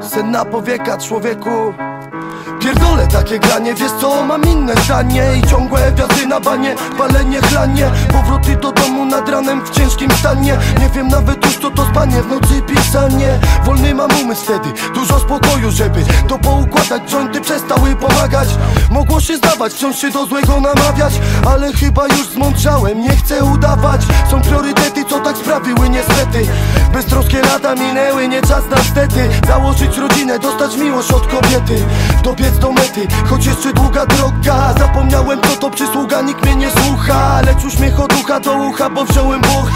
Sen na powieka człowieku Pierdolę takie granie, wiesz co, mam inne zdanie I ciągłe wiatry na banie, palenie chlanie Powroty do domu nad ranem w ciężkim stanie. Nie wiem nawet już co to spanie, w nocy pisanie. Wolny mam umysł wtedy, dużo spokoju, żeby To poukładać, jointy przestały pomagać. Mogło się zdawać, wciąż się do złego namawiać Ale chyba już zmądrzałem, nie chcę udawać. Są priorytety, co tak sprawiły niestety. Beztroskie lata minęły, nie czas na wstety Założyć rodzinę, dostać miłość od kobiety. Dobiec do mety, choć jeszcze długa droga. Zapomniałem co to przysługa, nikt mnie nie słucha. Lecz uśmiech od ucha do ucha, bo wziąłem Bóg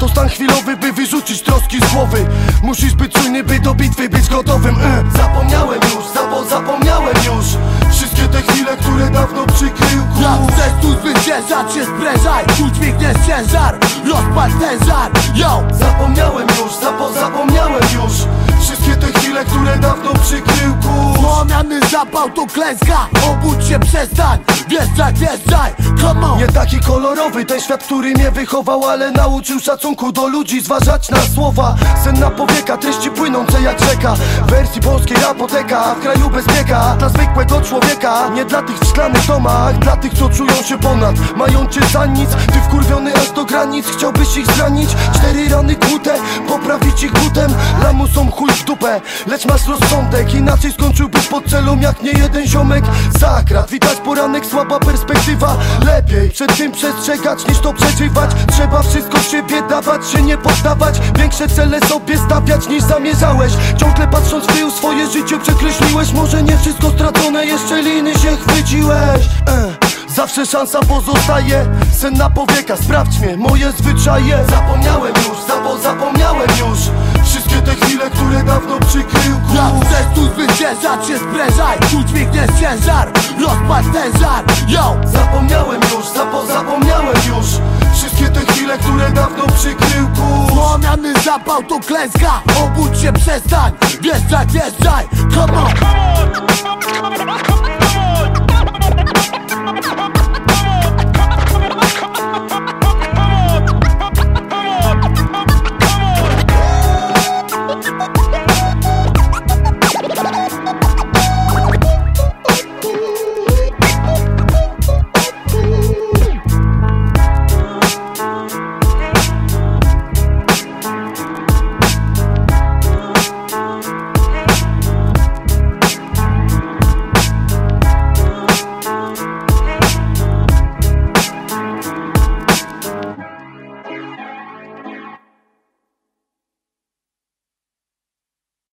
To stan chwilowy, by wyrzucić troski z głowy. Musisz być czujny, by do bitwy być gotowym. Y. Zapomniałem już, zapo zapomniałem już. Wszystkie te chwile, które dawno przykrył kurz chcesz tu zwyciężać się sprężaj Udźwigniesz ciężar, rozpal ten żar. Yo! Zapomniałem kurz Złamiany zapał to klęska. Obudź się, przestań. Wjeżdżaj, wjeżdżaj, come on. Nie taki kolorowy ten świat, który mnie wychował Ale nauczył szacunku do ludzi, zważać na słowa. Sen na powieka, treści płynące jak rzeka. W wersji polskiej apoteka, a w kraju bezpieka Dla zwykłego człowieka, nie dla tych w szklanych domach. Dla tych, co czują się ponad, mają cię za nic Ty wkurwiony aż do granic, chciałbyś ich zranić? Cztery rany kłute, poprawić ich butem. Lamusom chuj w dupę, lecz masz rozsądek. Inaczej skończyłbyś pod celą jak nie jeden ziomek Zakrat, widać poranek, słaba perspektywa. Lepiej przed tym przestrzegać niż to przeżywać. Trzeba wszystko siebie dawać, się nie poddawać. Większe cele sobie stawiać niż zamierzałeś. Ciągle patrząc w tył swoje życie przekreśliłeś. Może nie wszystko stracone, jeszcze liny się chwyciłeś. Eh. Zawsze szansa pozostaje. Sen na powieka, sprawdź mnie, moje zwyczaje. Zapomniałem już, zapo zapomniałem już. Wszystkie te chwile, które dawno przykrył Jak kurz chcesz tu zwyciężać się sprężaj Udźwigniesz ciężar, rozpal ten żar. Yo! Zapomniałem już, zapo zapomniałem już. Wszystkie te chwile, które dawno przykrył kurz. Złamiany zapał to klęska. Obudź się, przestań. Wjeżdżaj, wjeżdżaj, come on